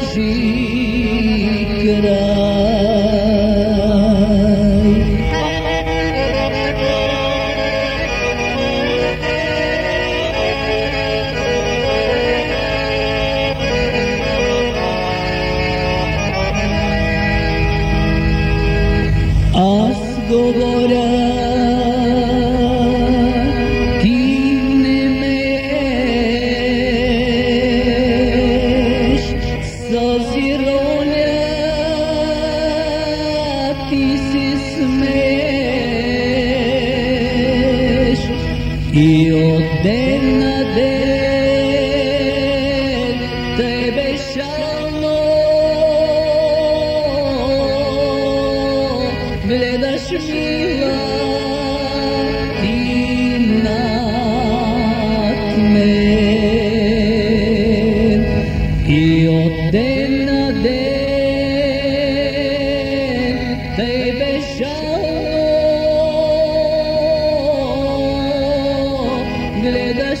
As ти си смееш. И от ден на ден тебе шално гледаш мила и над мен. И от ден на ден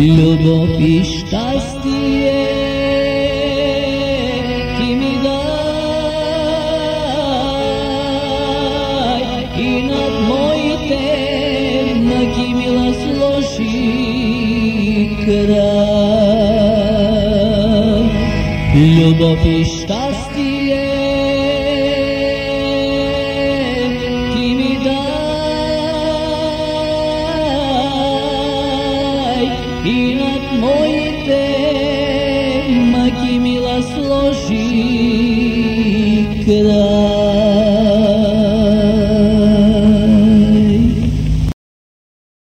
любов и щастие ти ми дай и над моите мъки мила сложи край. Любов и щастие и над моите мъки мила сложи край.